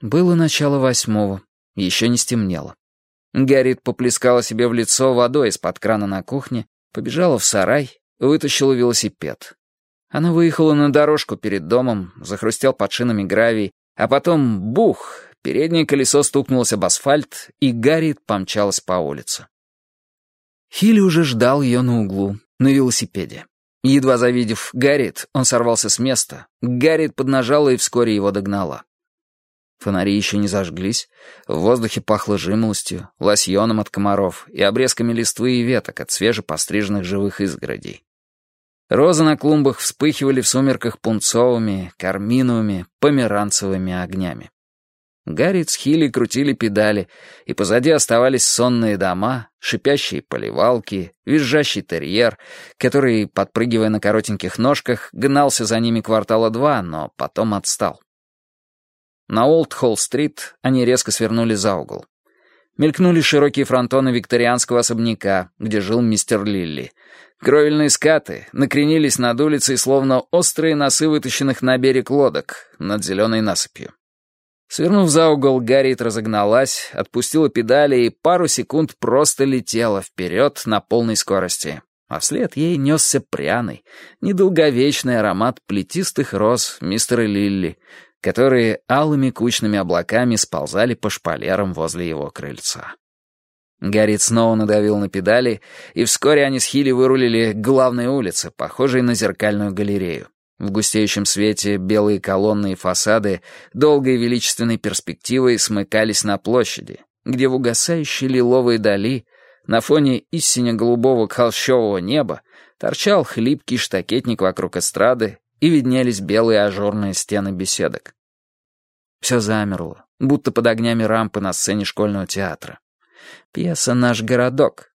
Было начало восьмого, еще не стемнело. Гарриет поплескала себе в лицо водой из-под крана на кухне, побежала в сарай, вытащила велосипед. Она выехала на дорожку перед домом, захрустел под шинами гравий, а потом — бух! Переднее колесо стукнулось об асфальт, и Гарриет помчалась по улице. Хилли уже ждал ее на углу, на велосипеде. Едва завидев Гарриет, он сорвался с места. Гарриет поднажала и вскоре его догнала. Фонари еще не зажглись, в воздухе пахло жимолостью, лосьоном от комаров и обрезками листвы и веток от свежепостриженных живых изгородей. Розы на клумбах вспыхивали в сумерках пунцовыми, карминовыми, померанцевыми огнями. Гарриет с Хилли крутили педали, и позади оставались сонные дома, шипящие поливалки, визжащий терьер, который, подпрыгивая на коротеньких ножках, гнался за ними квартала два, но потом отстал. На Олд-Холл-стрит они резко свернули за угол. Мелькнули широкие фронтоны викторианского особняка, где жил мистер Лилли. Кровельные скаты накренились над улицей, словно острые носы вытащенных на берег лодок над зеленой насыпью. Свернув за угол, Гарриет разогналась, отпустила педали и пару секунд просто летела вперед на полной скорости. А вслед ей несся пряный, недолговечный аромат плетистых роз мистера Лилли, которые алыми кучными облаками сползали по шпалерам возле его крыльца. Гаррит снова надавил на педали, и вскоре они с Хилли вырулили к главной улице, похожей на зеркальную галерею. В густеющем свете белые колонны и фасады долгой величественной перспективой смыкались на площади, где в угасающей лиловой дали, на фоне истинно голубого холщового неба, торчал хлипкий штакетник вокруг эстрады и виднелись белые ажурные стены беседок. Все замерло, будто под огнями рампы на сцене школьного театра. Пьеса «Наш городок».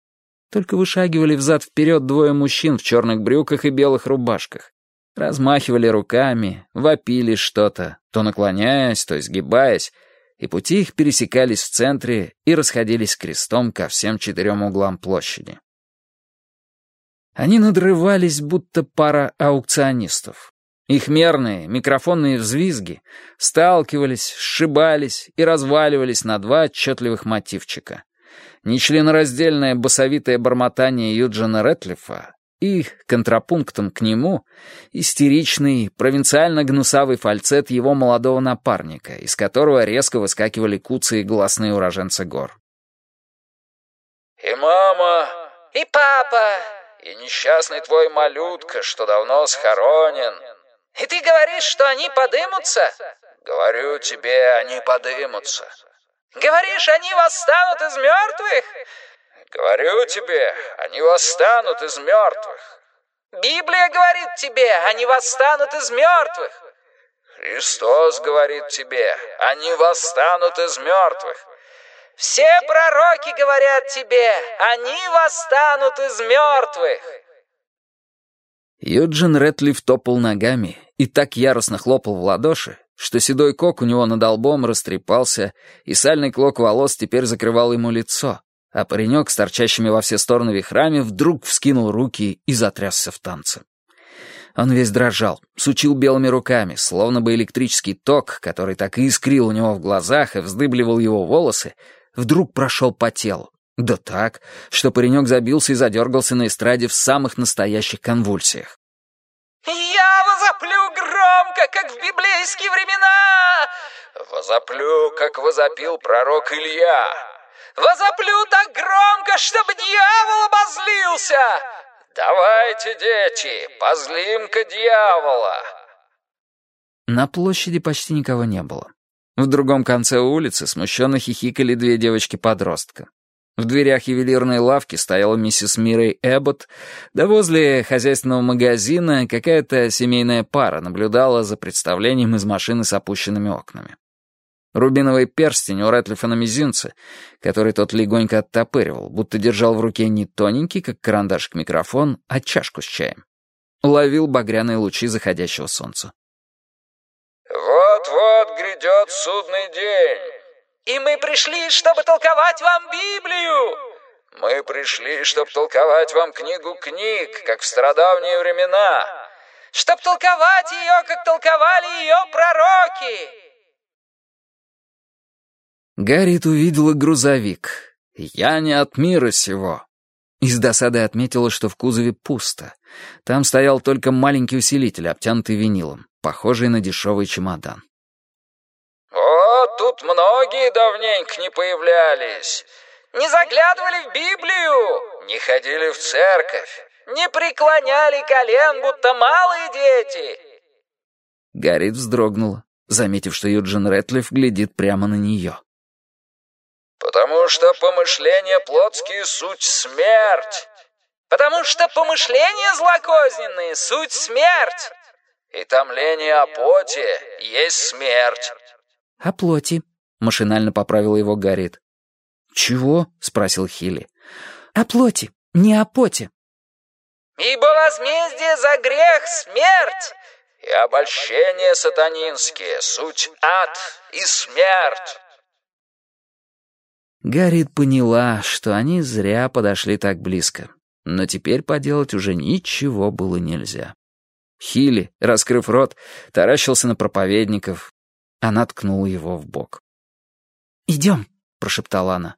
Только вышагивали взад-вперед двое мужчин в черных брюках и белых рубашках. Размахивали руками, вопили что-то, то наклоняясь, то изгибаясь, и пути их пересекались в центре и расходились крестом ко всем четырем углам площади. Они надрывались, будто пара аукционистов. Их мерные микрофонные взвизги сталкивались, сшибались и разваливались на два отчетливых мотивчика. Нечленораздельное басовитое бормотание Юджина Рэтлифа и, контрапунктом к нему, истеричный, провинциально-гнусавый фальцет его молодого напарника, из которого резко выскакивали куцы и гласные уроженцы гор. «И мама...» «И папа...» И несчастный твой малютка, что давно схоронен. И ты говоришь, что они подымутся? Говорю тебе, они подымутся. Говоришь, они восстанут из мертвых? Говорю тебе, они восстанут из мертвых. Библия говорит тебе, они восстанут из мертвых. Христос говорит тебе, они восстанут из мертвых. Все пророки говорят тебе, они восстанут из мертвых!» Юджин Рэтлиф топал ногами и так яростно хлопал в ладоши, что седой кок у него над лбом растрепался, и сальный клок волос теперь закрывал ему лицо, а паренек с торчащими во все стороны вихрами вдруг вскинул руки и затрясся в танце. Он весь дрожал, сучил белыми руками, словно бы электрический ток, который так и искрил у него в глазах и вздыбливал его волосы, вдруг прошел по телу. Да так, что паренек забился и задергался на эстраде в самых настоящих конвульсиях. «Я возоплю громко, как в библейские времена!» «Возоплю, как возопил пророк Илья!» «Возоплю так громко, чтобы дьявол обозлился!» «Давайте, дети, позлим-ка дьявола!» На площади почти никого не было. В другом конце улицы смущенно хихикали две девочки-подростка. В дверях ювелирной лавки стояла миссис Мирей Эббот, да возле хозяйственного магазина какая-то семейная пара наблюдала за представлением из машины с опущенными окнами. Рубиновый перстень у Рэтлифа на мизинце, который тот легонько оттопыривал, будто держал в руке не тоненький, как карандашик микрофон, а чашку с чаем. Ловил багряные лучи заходящего солнца. «Вот-вот грядет судный день». «И мы пришли, чтобы толковать вам Библию!» «Мы пришли, чтобы толковать вам книгу книг, как в стародавние времена!» «Чтоб толковать ее, как толковали ее пророки!» Гарриет увидела грузовик. «Я не от мира сего». И с досадой отметила, что в кузове пусто. Там стоял только маленький усилитель, обтянутый винилом, похожий на дешевый чемодан. «О, тут многие давненько не появлялись. Не заглядывали в Библию, не ходили в церковь, не преклоняли колен, будто малые дети». Гарриет вздрогнула, заметив, что Юджин Рэтлиф глядит прямо на нее. «Потому что помышления плотские — суть смерть. Потому что помышления злокозненные — суть смерть. И томление о поте есть смерть». «О плоти», — машинально поправила его Гарриет. «Чего?» — спросил Хилли. «О плоти, не о поте». «Ибо возмездие за грех — смерть, и обольщение сатанинские, суть ад и смерть». Гарриет поняла, что они зря подошли так близко, но теперь поделать уже ничего было нельзя. Хилли, раскрыв рот, таращился на проповедников. Она ткнула его в бок. «Идем», — прошептала она.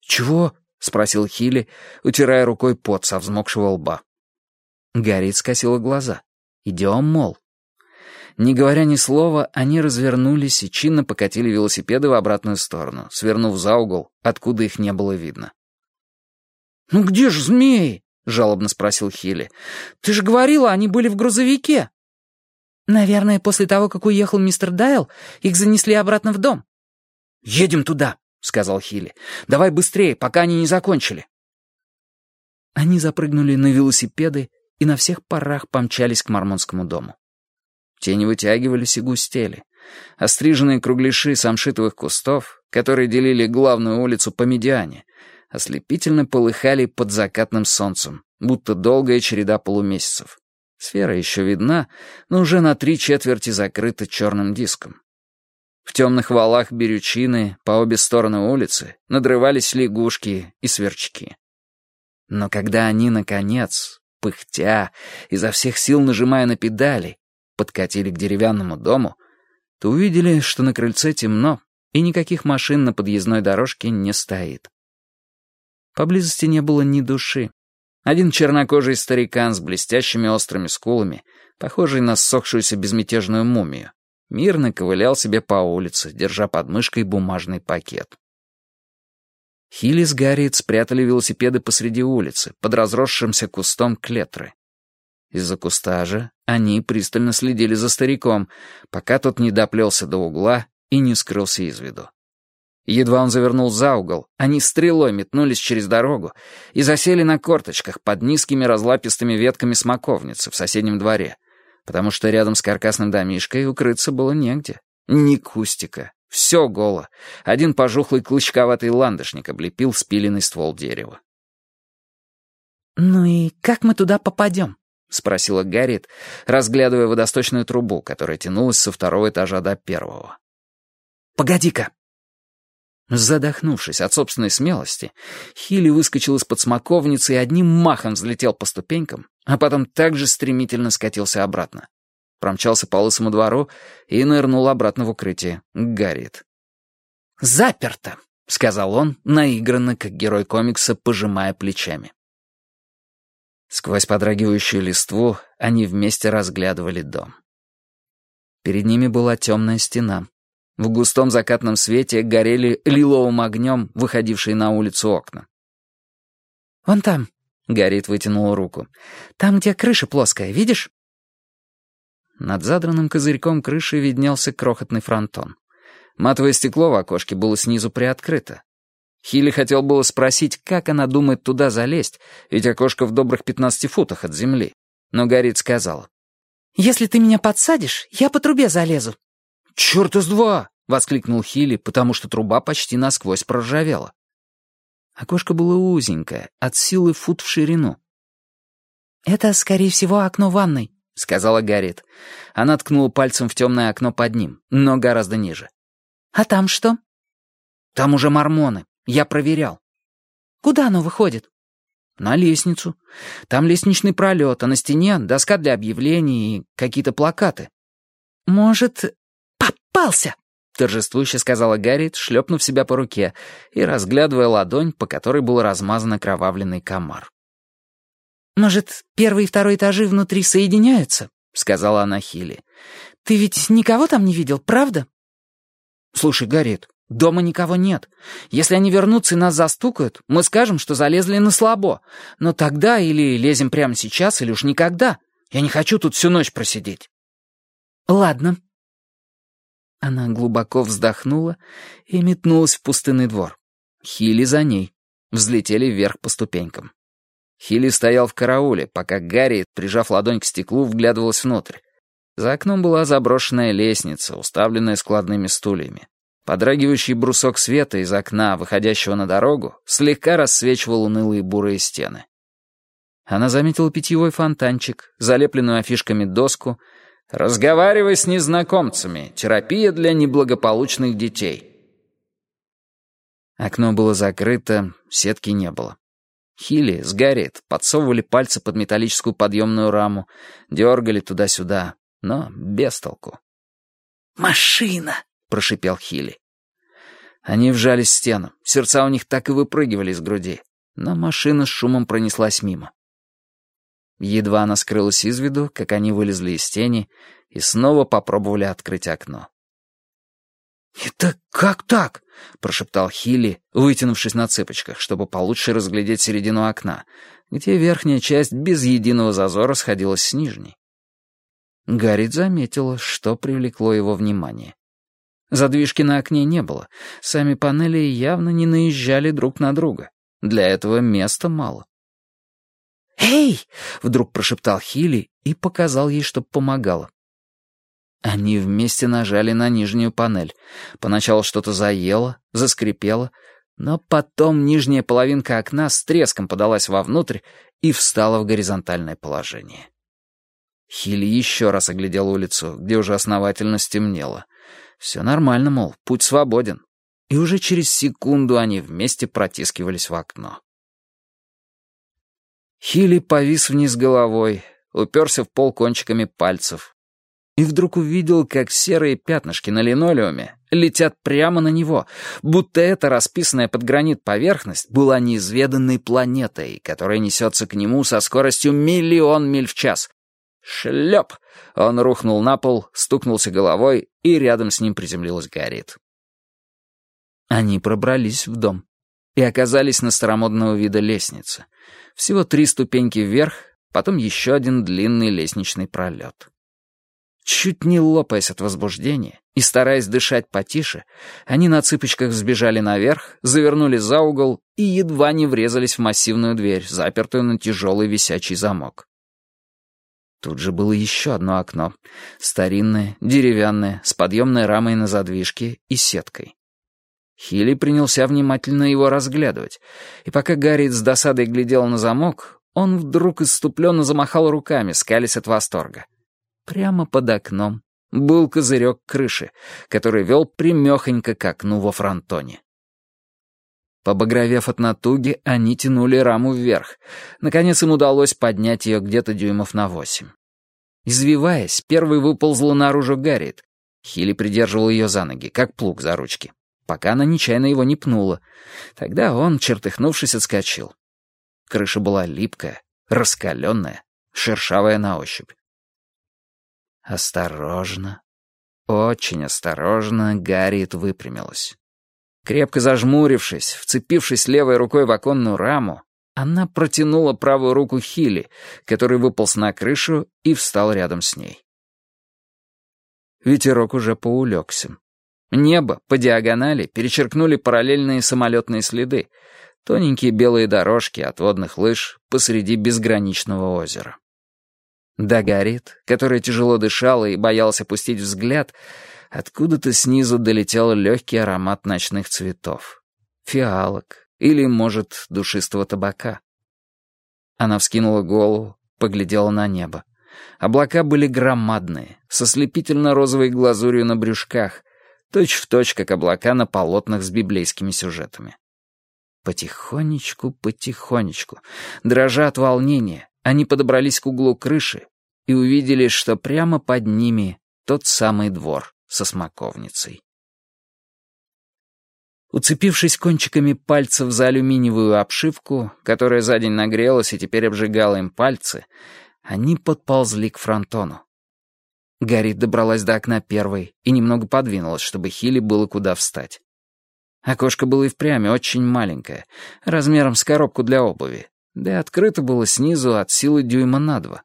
«Чего?» — спросил Хилли, утирая рукой пот со взмокшего лба. Гарриет скосила глаза. «Идем, мол». Не говоря ни слова, они развернулись и чинно покатили велосипеды в обратную сторону, свернув за угол, откуда их не было видно. «Ну где же змеи?» — жалобно спросил Хилли. «Ты же говорила, они были в грузовике». «Наверное, после того, как уехал мистер Дайл, их занесли обратно в дом». «Едем туда», — сказал Хилли. «Давай быстрее, пока они не закончили». Они запрыгнули на велосипеды и на всех парах помчались к Мормонскому дому. Тени вытягивались и густели. Остриженные кругляши самшитовых кустов, которые делили главную улицу по медиане, ослепительно полыхали под закатным солнцем, будто долгая череда полумесяцев. Сфера еще видна, но уже на три четверти закрыта черным диском. В темных валах берючины по обе стороны улицы надрывались лягушки и сверчки. Но когда они, наконец, пыхтя, изо всех сил нажимая на педали, подкатили к деревянному дому, то увидели, что на крыльце темно, и никаких машин на подъездной дорожке не стоит. Поблизости не было ни души. Один чернокожий старикан с блестящими острыми скулами, похожий на ссохшуюся безмятежную мумию, мирно ковылял себе по улице, держа под мышкой бумажный пакет. Хилли с Гарриет спрятали велосипеды посреди улицы, под разросшимся кустом клетры. Из-за куста же они пристально следили за стариком, пока тот не доплелся до угла и не скрылся из виду. Едва он завернул за угол, они стрелой метнулись через дорогу и засели на корточках под низкими разлапистыми ветками смоковницы в соседнем дворе, потому что рядом с каркасным домишкой укрыться было негде. Ни кустика. Все голо. Один пожухлый клычковатый ландышник облепил спиленный ствол дерева. «Ну и как мы туда попадем?» — спросила Гарриет, разглядывая водосточную трубу, которая тянулась со второго этажа до первого. «Погоди-ка!» Задохнувшись от собственной смелости, Хилли выскочил из-под смоковницы и одним махом взлетел по ступенькам, а потом также стремительно скатился обратно. Промчался по лысому двору и нырнул обратно в укрытие, к Гарриет. «Заперто!» — сказал он, наигранно, как герой комикса, пожимая плечами. Сквозь подрагивающую листву они вместе разглядывали дом. Перед ними была темная стена. В густом закатном свете горели лиловым огнем выходившие на улицу окна. «Вон там», — Горит вытянула руку, — «там, где крыша плоская, видишь?» Над задранным козырьком крыши виднелся крохотный фронтон. Матовое стекло в окошке было снизу приоткрыто. Хилли хотел было спросить, как она думает туда залезть, ведь окошко в добрых пятнадцати футах от земли. Но Горит сказала. «Если ты меня подсадишь, я по трубе залезу». «Черт из два!» — воскликнул Хилли, потому что труба почти насквозь проржавела. Окошко было узенькое, от силы фут в ширину. «Это, скорее всего, окно ванной», — сказала Гарриет. Она ткнула пальцем в темное окно под ним, но гораздо ниже. «А там что?» «Там уже мормоны. Я проверял. Куда оно выходит? На лестницу. Там лестничный пролет, а на стене доска для объявлений и какие-то плакаты. Может, попался? торжествующе сказала Гарриет, шлепнув себя по руке и разглядывая ладонь, по которой был размазан окровавленный комар. «Может, первый и второй этажи внутри соединяются?» — сказала она Хилли. «Ты ведь никого там не видел, правда?» «Слушай, Гарриет, дома никого нет. Если они вернутся и нас застукают, мы скажем, что залезли на слабо. Но тогда или лезем прямо сейчас, или уж никогда. Я не хочу тут всю ночь просидеть». «Ладно», она глубоко вздохнула и метнулась в пустынный двор. Хили за ней. Взлетели вверх по ступенькам. Хили стоял в карауле, пока Гарри, прижав ладонь к стеклу, вглядывалась внутрь. За окном была заброшенная лестница, уставленная складными стульями. Подрагивающий брусок света из окна, выходящего на дорогу, слегка рассвечивал унылые бурые стены. Она заметила питьевой фонтанчик, залепленную афишками доску — Разговаривай с незнакомцами. Терапия для неблагополучных детей. Окно было закрыто, сетки не было. Хилли с Гарриет подсовывали пальцы под металлическую подъемную раму, дергали туда-сюда, но без толку. «Машина!» — прошипел Хилли. Они вжались в стену, сердца у них так и выпрыгивали из груди, но машина с шумом пронеслась мимо. Едва она скрылась из виду, как они вылезли из тени и снова попробовали открыть окно. «Это как так?» — прошептал Хилли, вытянувшись на цыпочках, чтобы получше разглядеть середину окна, где верхняя часть без единого зазора сходилась с нижней. Гаррит заметила, что привлекло его внимание. Задвижки на окне не было, сами панели явно не наезжали друг на друга. Для этого места мало. «Эй!» — вдруг прошептал Хилли и показал ей, чтоб помогала. Они вместе нажали на нижнюю панель. Поначалу что-то заело, заскрипело, но потом нижняя половинка окна с треском подалась вовнутрь и встала в горизонтальное положение. Хилли еще раз оглядел улицу, где уже основательно стемнело. Все нормально, мол, путь свободен. И уже через секунду они вместе протискивались в окно. Хилли повис вниз головой, уперся в пол кончиками пальцев. И вдруг увидел, как серые пятнышки на линолеуме летят прямо на него, будто эта расписанная под гранит поверхность была неизведанной планетой, которая несется к нему со скоростью миллион миль в час. Шлеп! Он рухнул на пол, стукнулся головой, и рядом с ним приземлилась Гарриет. Они пробрались в дом и оказались на старомодного вида лестнице — всего три ступеньки вверх, потом еще один длинный лестничный пролет. Чуть не лопаясь от возбуждения и стараясь дышать потише, они на цыпочках сбежали наверх, завернули за угол и едва не врезались в массивную дверь, запертую на тяжелый висячий замок. Тут же было еще одно окно, старинное, деревянное, с подъемной рамой на задвижке и сеткой. Хилли принялся внимательно его разглядывать, и пока Гарри с досадой глядел на замок, он вдруг иступленно замахал руками, скались от восторга. Прямо под окном был козырек крыши, который вел примехонько к окну во фронтоне. Побагровев от натуги, они тянули раму вверх. Наконец им удалось поднять ее где-то дюймов на восемь. Извиваясь, первый выползла наружу Гарриет. Хилли придерживал ее за ноги, как плуг за ручки пока она нечаянно его не пнула. Тогда он, чертыхнувшись, отскочил. Крыша была липкая, раскаленная, шершавая на ощупь. Осторожно, очень осторожно Гарриет выпрямилась. Крепко зажмурившись, вцепившись левой рукой в оконную раму, она протянула правую руку Хилли, который выполз на крышу и встал рядом с ней. Ветерок уже поулегся. Небо по диагонали перечеркнули параллельные самолетные следы, тоненькие белые дорожки от водных лыж посреди безграничного озера. Дагарит, которая тяжело дышала и боялась опустить взгляд, откуда-то снизу долетел легкий аромат ночных цветов. Фиалок или, может, душистого табака. Она вскинула голову, поглядела на небо. Облака были громадные, со слепительно-розовой глазурью на брюшках, точь в точь, как облака на полотнах с библейскими сюжетами. Потихонечку, потихонечку, дрожа от волнения, они подобрались к углу крыши и увидели, что прямо под ними тот самый двор со смоковницей. Уцепившись кончиками пальцев за алюминиевую обшивку, которая за день нагрелась и теперь обжигала им пальцы, они подползли к фронтону. Гарри добралась до окна первой и немного подвинулась, чтобы Хилли было куда встать. Окошко было и впрямь очень маленькое, размером с коробку для обуви, да и открыто было снизу от силы дюйма на два.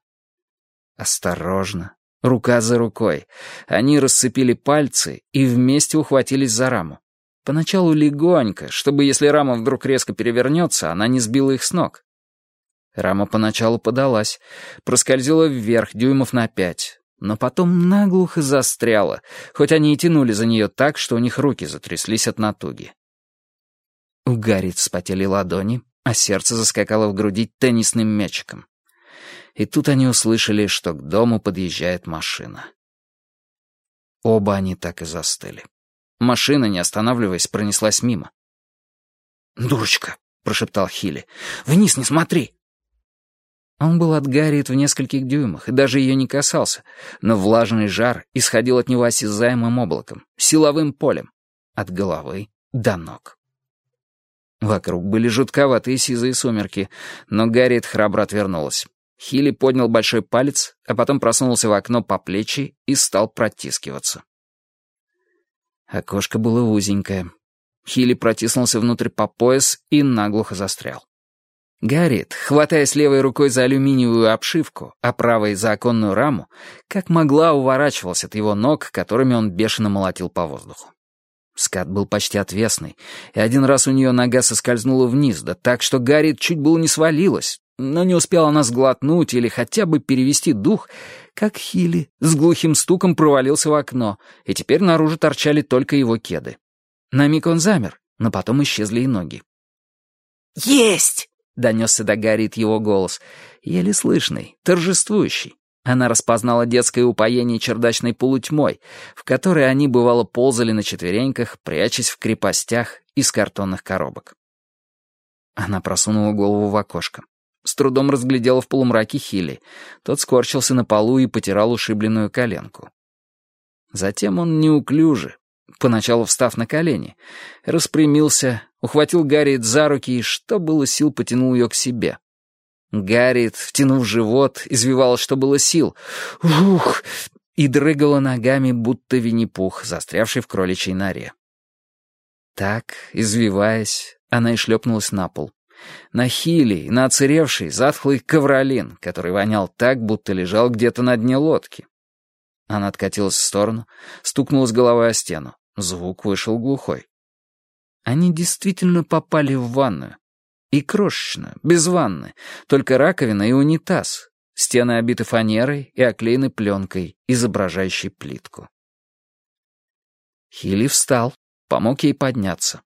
Осторожно, рука за рукой, они расцепили пальцы и вместе ухватились за раму. Поначалу легонько, чтобы, если рама вдруг резко перевернется, она не сбила их с ног. Рама поначалу подалась, проскользила вверх дюймов на пять, но потом наглухо застряла, хоть они и тянули за нее так, что у них руки затряслись от натуги. У Гарри вспотели ладони, а сердце заскакало в груди теннисным мячиком. И тут они услышали, что к дому подъезжает машина. Оба они так и застыли. Машина, не останавливаясь, пронеслась мимо. «Дурочка», — прошептал Хилли, — «вниз не смотри». Он был от Гарриет в нескольких дюймах и даже ее не касался, но влажный жар исходил от него осязаемым облаком, силовым полем, от головы до ног. Вокруг были жутковатые сизые сумерки, но Гарриет храбро отвернулась. Хилли поднял большой палец, а потом просунулся в окно по плечи и стал протискиваться. Окошко было узенькое. Хилли протиснулся внутрь по пояс и наглухо застрял. Гарриет, хватаясь левой рукой за алюминиевую обшивку, а правой за оконную раму, как могла уворачивалась от его ног, которыми он бешено молотил по воздуху. Скат был почти отвесный, и один раз у нее нога соскользнула вниз, да так, что Гарриет чуть было не свалилась, но не успела она сглотнуть или хотя бы перевести дух, как Хилли с глухим стуком провалился в окно, и теперь наружу торчали только его кеды. На миг он замер, но потом исчезли и ноги. «Есть!» — донесся до Гарриет его голос, еле слышный, торжествующий. Она распознала детское упоение чердачной полутьмой, в которой они, бывало, ползали на четвереньках, прячась в крепостях из картонных коробок. Она просунула голову в окошко. С трудом разглядела в полумраке Хилли. Тот скорчился на полу и потирал ушибленную коленку. Затем он неуклюже, поначалу встав на колени, распрямился, ухватил Гарриет за руки и, что было сил, потянул ее к себе. Гарриет, втянув живот, извивала, что было сил. «Ух!» и дрыгала ногами, будто Винни-Пух, застрявший в кроличьей норе. Так, извиваясь, она и шлепнулась на пол. На хилий, на оцаревший, затхлый ковролин, который вонял так, будто лежал где-то на дне лодки. Она откатилась в сторону, стукнулась головой о стену. Звук вышел глухой. Они действительно попали в ванную. И крошечно, без ванны, только раковина и унитаз. Стены обиты фанерой и оклеены пленкой, изображающей плитку. Хилли встал, помог ей подняться.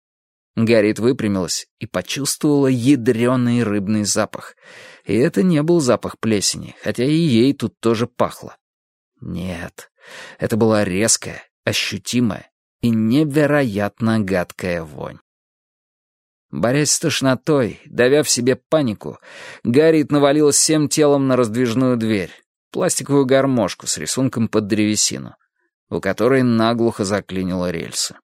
Гарриет выпрямилась и почувствовала ядреный рыбный запах. И это не был запах плесени, хотя и ей тут тоже пахло. Нет, это была резкая, ощутимая и невероятно гадкая вонь. Борясь с тошнотой, давя в себе панику, Гарриет навалилась всем телом на раздвижную дверь, пластиковую гармошку с рисунком под древесину, у которой наглухо заклинило рельсы.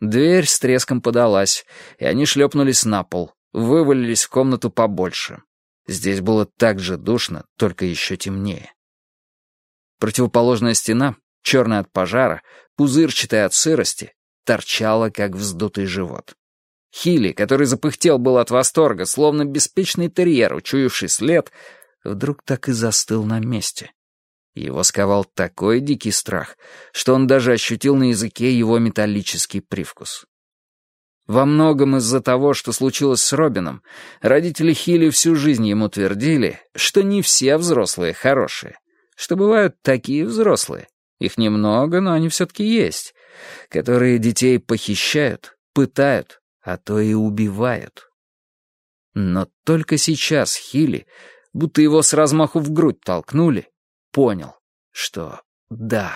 Дверь с треском подалась, и они шлепнулись на пол, вывалились в комнату побольше. Здесь было так же душно, только еще темнее. Противоположная стена, черная от пожара, пузырчатая от сырости, торчала, как вздутый живот. Хилли, который запыхтел был от восторга, словно беспечный терьер, учуявший след, вдруг так и застыл на месте. Его сковал такой дикий страх, что он даже ощутил на языке его металлический привкус. Во многом из-за того, что случилось с Робином, родители Хилли всю жизнь ему твердили, что не все взрослые хорошие, что бывают такие взрослые, их немного, но они все-таки есть, которые детей похищают, пытают, а то и убивают. Но только сейчас Хилли, будто его с размаху в грудь толкнули, понял, что да,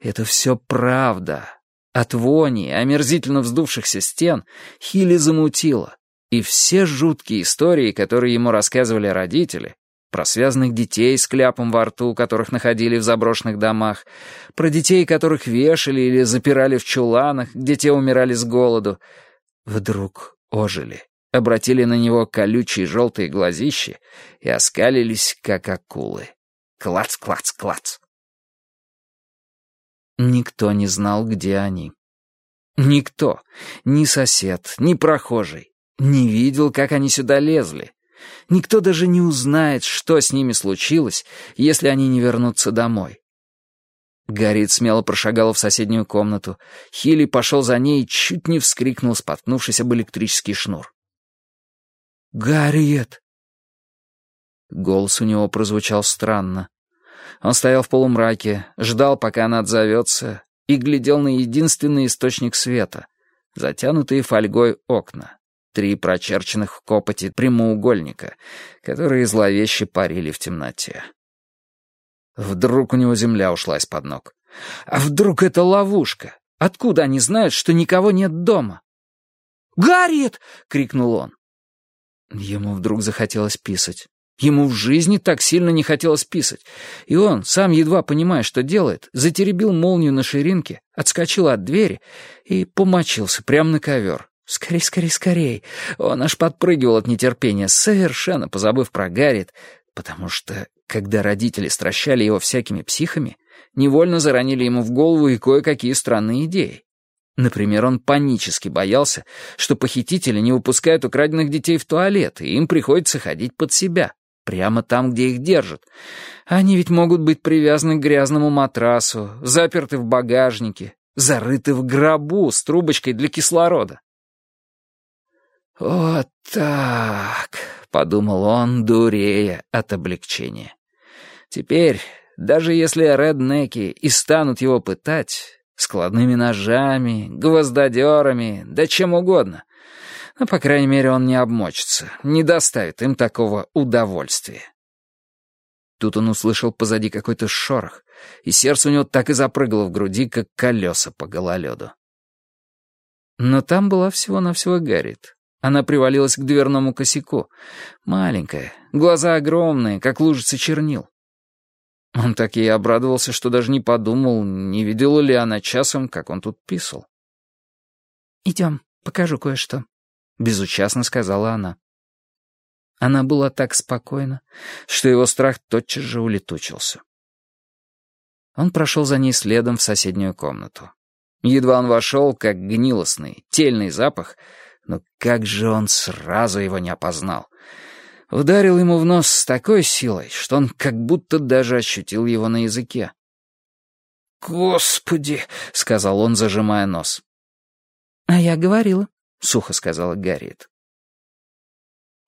это все правда. От вони, омерзительно вздувшихся стен, Хилли замутило, и все жуткие истории, которые ему рассказывали родители, про связанных детей с кляпом во рту, которых находили в заброшенных домах, про детей, которых вешали или запирали в чуланах, где те умирали с голоду, вдруг ожили, обратили на него колючие желтые глазищи и оскалились, как акулы. Клац, клац, клац. Никто не знал, где они. Никто, ни сосед, ни прохожий, не видел, как они сюда лезли. Никто даже не узнает, что с ними случилось, если они не вернутся домой. Гарриет смело прошагала в соседнюю комнату. Хилли пошел за ней и чуть не вскрикнул, споткнувшись об электрический шнур. «Гарриет!» Голос у него прозвучал странно. Он стоял в полумраке, ждал, пока она отзовется, и глядел на единственный источник света — затянутые фольгой окна три прочерченных в копоти прямоугольника, которые зловеще парили в темноте. Вдруг у него земля ушла из-под ног. А вдруг это ловушка? Откуда они знают, что никого нет дома? «Гарриет!» — крикнул он. Ему вдруг захотелось писать. Ему в жизни так сильно не хотелось писать. И он, сам едва понимая, что делает, затеребил молнию на ширинке, отскочил от двери и помочился прямо на ковер. Скорей, скорей, скорей. Он аж подпрыгивал от нетерпения, совершенно позабыв про Гарриет, потому что, когда родители стращали его всякими психами, невольно заронили ему в голову и кое-какие странные идеи. Например, он панически боялся, что похитители не выпускают украденных детей в туалет, и им приходится ходить под себя, прямо там, где их держат. Они ведь могут быть привязаны к грязному матрасу, заперты в багажнике, зарыты в гробу с трубочкой для кислорода. «Вот так», — подумал он, дурея от облегчения. «Теперь, даже если реднеки и станут его пытать, складными ножами, гвоздодерами, да чем угодно, но, по крайней мере, он не обмочится, не доставит им такого удовольствия». Тут он услышал позади какой-то шорох, и сердце у него так и запрыгало в груди, как колеса по гололеду. Но там была всего-навсего Гарриет. Она привалилась к дверному косяку. Маленькая, глаза огромные, как лужицы чернил. Он так ей обрадовался, что даже не подумал, не видела ли она часом, как он тут писал. «Идем, покажу кое-что», — безучастно сказала она. Она была так спокойна, что его страх тотчас же улетучился. Он прошел за ней следом в соседнюю комнату. Едва он вошел, как гнилостный, тельный запах — но как же он сразу его не опознал? Ударил ему в нос с такой силой, что он как будто даже ощутил его на языке. «Господи!» — сказал он, зажимая нос. «А я говорила», — сухо сказала Гарриет.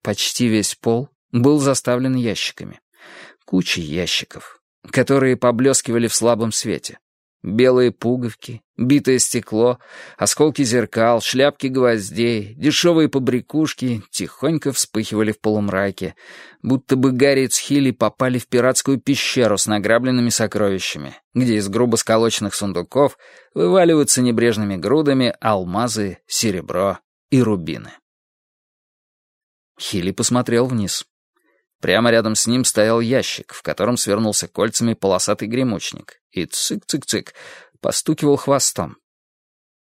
Почти весь пол был заставлен ящиками. Кучей ящиков, которые поблескивали в слабом свете. Белые пуговки, битое стекло, осколки зеркал, шляпки гвоздей, дешевые побрякушки тихонько вспыхивали в полумраке, будто бы Гарри с Хилли попали в пиратскую пещеру с награбленными сокровищами, где из грубо сколоченных сундуков вываливаются небрежными грудами алмазы, серебро и рубины. Хилли посмотрел вниз. Прямо рядом с ним стоял ящик, в котором свернулся кольцами полосатый гремучник, и цик-цик-цик постукивал хвостом.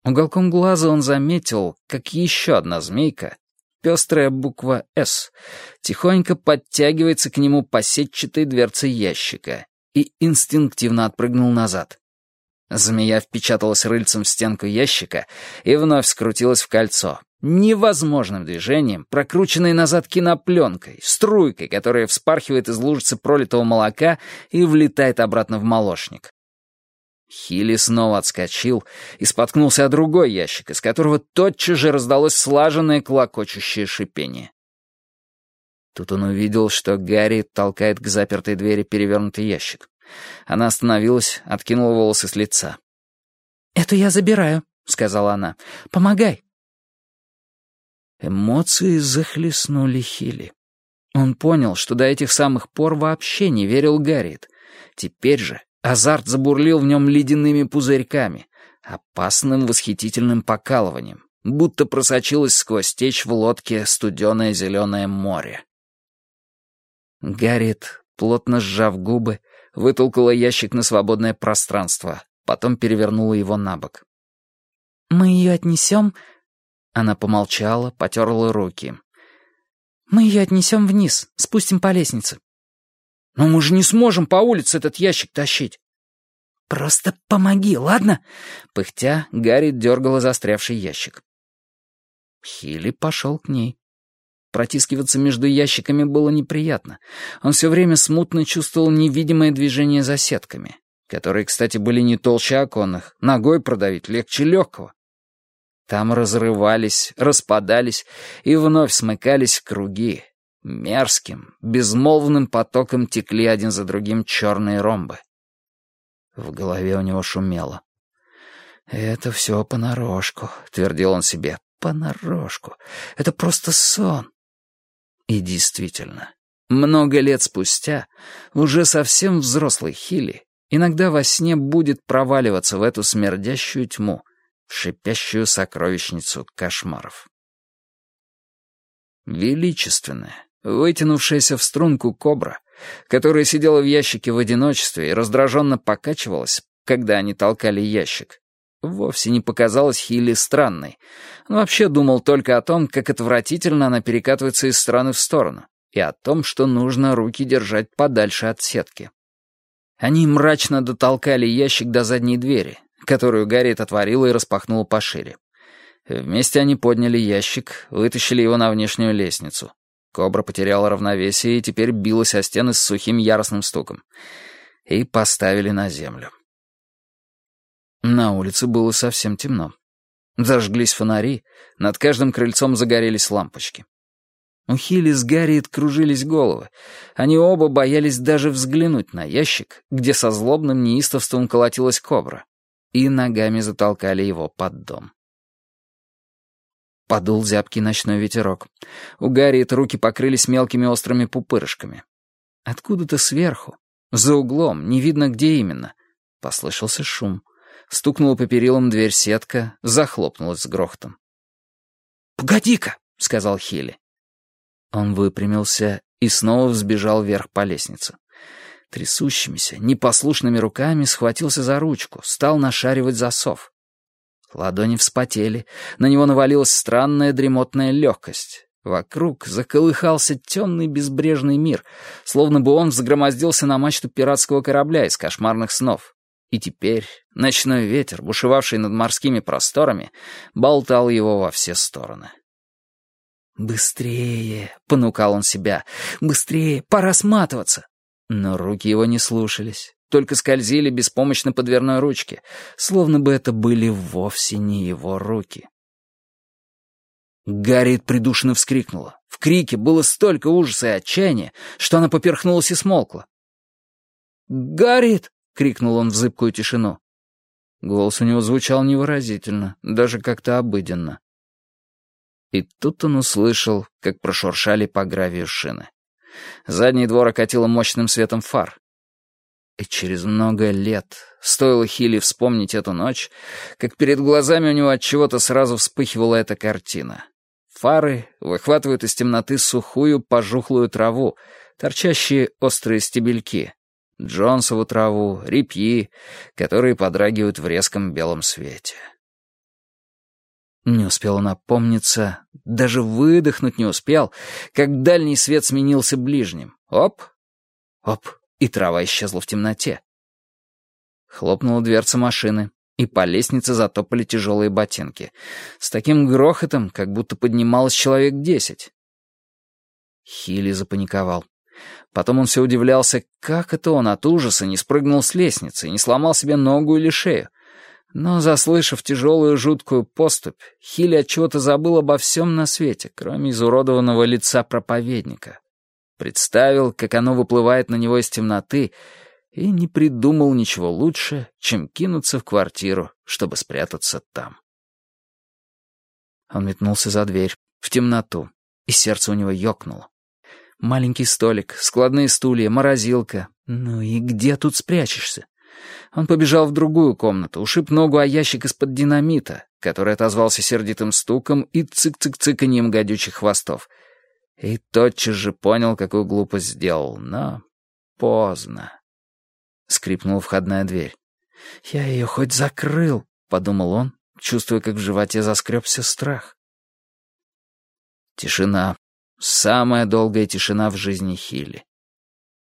Уголком глаза он заметил, как еще одна змейка, пестрая буква «С», тихонько подтягивается к нему по сетчатой дверце ящика и инстинктивно отпрыгнул назад. Змея впечаталась рыльцем в стенку ящика и вновь скрутилась в кольцо, невозможным движением, прокрученной назад кинопленкой, струйкой, которая вспархивает из лужицы пролитого молока и влетает обратно в молочник. Хилли снова отскочил и споткнулся о другой ящик, из которого тотчас же раздалось слаженное клокочущее шипение. Тут он увидел, что Гарри толкает к запертой двери перевернутый ящик. Она остановилась, откинула волосы с лица. «Это я забираю», — сказала она. «Помогай». Эмоции захлестнули Хилли. Он понял, что до этих самых пор вообще не верил Гарриет. Теперь же азарт забурлил в нем ледяными пузырьками, опасным восхитительным покалыванием, будто просочилось сквозь течь в лодке студеное зеленое море. Гарриет, плотно сжав губы, вытолкала ящик на свободное пространство, потом перевернула его на бок. «Мы ее отнесем...» Она помолчала, потерла руки. «Мы ее отнесем вниз, спустим по лестнице». «Но мы же не сможем по улице этот ящик тащить». «Просто помоги, ладно?» Пыхтя, Гарри дергала застрявший ящик. Хилли пошел к ней. Протискиваться между ящиками было неприятно. Он все время смутно чувствовал невидимое движение за сетками, которые, кстати, были не толще оконных, ногой продавить легче легкого. Там разрывались, распадались и вновь смыкались круги. Мерзким, безмолвным потоком текли один за другим черные ромбы. В голове у него шумело. «Это все понарошку», — твердил он себе, — «понарошку. Это просто сон. И действительно, много лет спустя, уже совсем взрослый Хилли иногда во сне будет проваливаться в эту смердящую тьму, в шипящую сокровищницу кошмаров. Величественная, вытянувшаяся в струнку кобра, которая сидела в ящике в одиночестве и раздраженно покачивалась, когда они толкали ящик, вовсе не показалась Хилли странной. Он вообще думал только о том, как отвратительно она перекатывается из стороны в сторону, и о том, что нужно руки держать подальше от сетки. Они мрачно дотолкали ящик до задней двери, которую Гарриет отворила и распахнула пошире. Вместе они подняли ящик, вытащили его на внешнюю лестницу. Кобра потеряла равновесие и теперь билась о стены с сухим яростным стуком. И поставили на землю. На улице было совсем темно. Зажглись фонари, над каждым крыльцом загорелись лампочки. У Хилли с Гарриет кружились головы. Они оба боялись даже взглянуть на ящик, где со злобным неистовством колотилась кобра, и ногами затолкали его под дом. Подул зябкий ночной ветерок. У Гарриет руки покрылись мелкими острыми пупырышками. Откуда-то сверху, за углом, не видно где именно, послышался шум — Стукнула по перилам дверь сетка, захлопнулась с грохотом. «Погоди-ка!» — сказал Хилли. Он выпрямился и снова взбежал вверх по лестнице. Трясущимися, непослушными руками схватился за ручку, стал нашаривать засов. Ладони вспотели, на него навалилась странная дремотная легкость. Вокруг заколыхался темный безбрежный мир, словно бы он взгромоздился на мачту пиратского корабля из кошмарных снов. И теперь ночной ветер, бушевавший над морскими просторами, болтал его во все стороны. «Быстрее!» — понукал он себя. «Быстрее! Пора сматываться!» Но руки его не слушались, только скользили беспомощно по дверной ручке, словно бы это были вовсе не его руки. Гарриет придушенно вскрикнула. В крике было столько ужаса и отчаяния, что она поперхнулась и смолкла. «Гарриет!» — крикнул он в зыбкую тишину. Голос у него звучал невыразительно, даже как-то обыденно. И тут он услышал, как прошуршали по гравию шины. Задний двор окатило мощным светом фар. И через много лет, стоило Хилли вспомнить эту ночь, как перед глазами у него от чего-то сразу вспыхивала эта картина. Фары выхватывают из темноты сухую пожухлую траву, торчащие острые стебельки, Джонсову траву, репьи, которые подрагивают в резком белом свете. Не успел напомниться, даже выдохнуть не успел, как дальний свет сменился ближним. Оп, оп, и трава исчезла в темноте. Хлопнула дверца машины, и по лестнице затопали тяжелые ботинки. С таким грохотом, как будто поднималось человек десять. Хилли запаниковал. Потом он все удивлялся, как это он от ужаса не спрыгнул с лестницы и не сломал себе ногу или шею. Но, заслышав тяжелую жуткую поступь, Хилли отчего-то забыл обо всем на свете, кроме изуродованного лица проповедника. Представил, как оно выплывает на него из темноты, и не придумал ничего лучше, чем кинуться в квартиру, чтобы спрятаться там. Он метнулся за дверь, в темноту, и сердце у него ёкнуло. Маленький столик, складные стулья, морозилка. Ну и где тут спрячешься? Он побежал в другую комнату, ушиб ногу о ящик из-под динамита, который отозвался сердитым стуком и цик-цик-циканьем гадючих хвостов. И тотчас же понял, какую глупость сделал, но поздно. Скрипнула входная дверь. «Я ее хоть закрыл», — подумал он, чувствуя, как в животе заскребся страх. Тишина. Самая долгая тишина в жизни Хилли.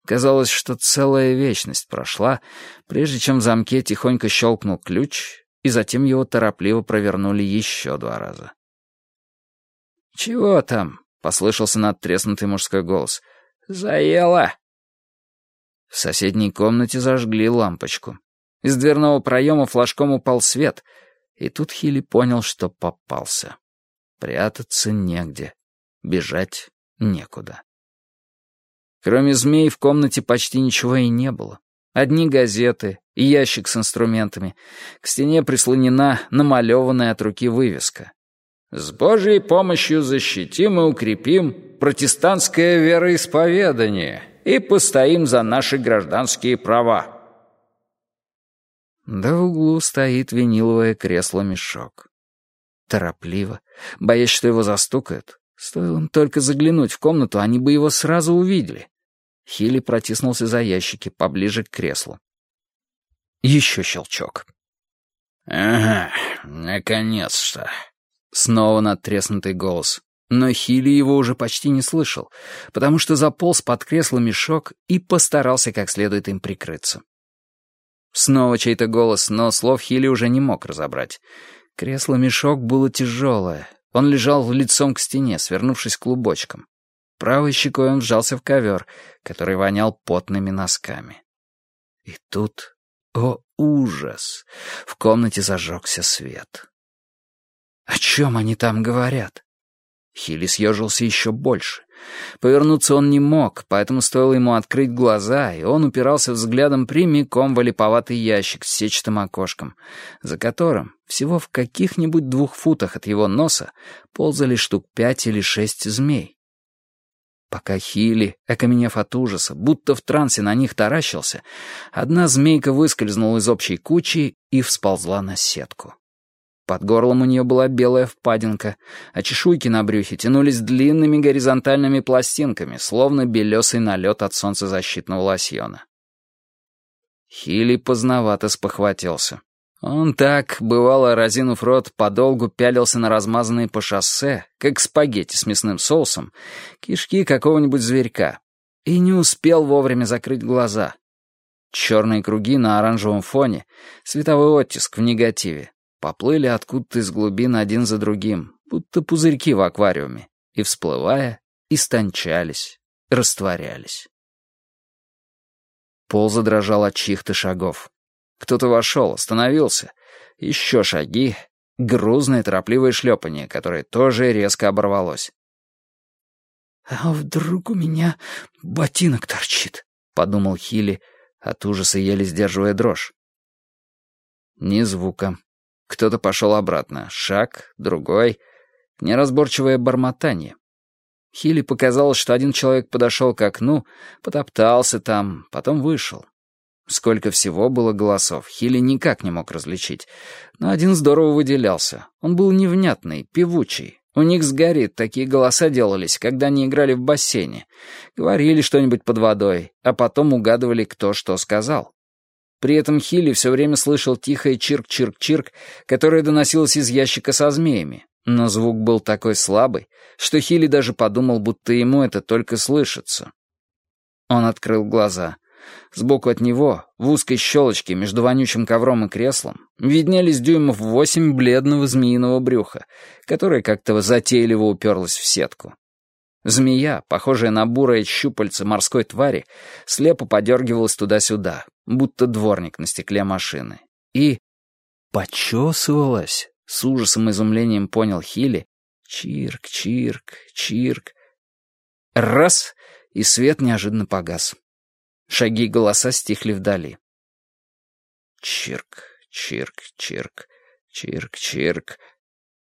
Казалось, что целая вечность прошла, прежде чем в замке тихонько щелкнул ключ, и затем его торопливо провернули еще два раза. «Чего там?» — послышался надтреснутый мужской голос. «Заело!» В соседней комнате зажгли лампочку. Из дверного проема флажком упал свет, и тут Хилли понял, что попался. Прятаться негде, бежать некуда. Кроме змей в комнате почти ничего и не было. Одни газеты и ящик с инструментами. К стене прислонена намалеванная от руки вывеска. «С Божьей помощью защитим и укрепим протестантское вероисповедание и постоим за наши гражданские права». Да углу стоит виниловое кресло-мешок. Торопливо, боясь, что его застукают, стоило им только заглянуть в комнату, они бы его сразу увидели. Хилли протиснулся за ящики, поближе к креслу. Еще щелчок. «Ага, наконец-то!» Снова надтреснутый голос. Но Хилли его уже почти не слышал, потому что заполз под кресло мешок и постарался как следует им прикрыться. Снова чей-то голос, но слов Хилли уже не мог разобрать. Кресло-мешок было тяжелое. Он лежал лицом к стене, свернувшись клубочком. Правой щекой он вжался в ковер, который вонял потными носками. И тут, о ужас, в комнате зажегся свет. О чем они там говорят? Хилли съежился еще больше. Повернуться он не мог, поэтому стоило ему открыть глаза, и он упирался взглядом прямиком в олиповатый ящик с сетчатым окошком, за которым, всего в каких-нибудь двух футах от его носа, ползали штук пять или шесть змей. Пока Хилли, окаменев от ужаса, будто в трансе на них таращился, одна змейка выскользнула из общей кучи и всползла на сетку. Под горлом у нее была белая впадинка, а чешуйки на брюхе тянулись длинными горизонтальными пластинками, словно белесый налет от солнцезащитного лосьона. Хилли поздновато спохватился. Он так, бывало, разинув рот, подолгу пялился на размазанные по шоссе, как спагетти с мясным соусом, кишки какого-нибудь зверька, и не успел вовремя закрыть глаза. Черные круги на оранжевом фоне, световой оттиск в негативе, поплыли откуда-то из глубин один за другим, будто пузырьки в аквариуме, и, всплывая, истончались, растворялись. Пол задрожал от чьих-то шагов. Кто-то вошел, остановился. Еще шаги, грузное торопливое шлепание, которое тоже резко оборвалось. «А вдруг у меня ботинок торчит?» — подумал Хилли, от ужаса еле сдерживая дрожь. Ни звука, кто-то пошел обратно. Шаг, другой. Неразборчивое бормотание. Хилли показалось, что один человек подошел к окну, потоптался там, потом вышел. Сколько всего было голосов, Хилли никак не мог различить. Но один здорово выделялся. Он был невнятный, певучий. У них с Гарри такие голоса делались, когда они играли в бассейне. Говорили что-нибудь под водой, а потом угадывали, кто что сказал. При этом Хилли все время слышал тихое чирк-чирк-чирк, которое доносилось из ящика со змеями. Но звук был такой слабый, что Хилли даже подумал, будто ему это только слышится. Он открыл глаза. Сбоку от него, в узкой щелочке между вонючим ковром и креслом, виднелись дюймов восемь бледного змеиного брюха, которое как-то затейливо уперлось в сетку. Змея, похожая на бурое щупальце морской твари, слепо подергивалась туда-сюда, будто дворник на стекле машины. И почесывалась, с ужасом и изумлением понял Хилли. Чирк, чирк, чирк. Раз, и свет неожиданно погас. Шаги и голоса стихли вдали. Чирк, чирк, чирк, чирк, чирк.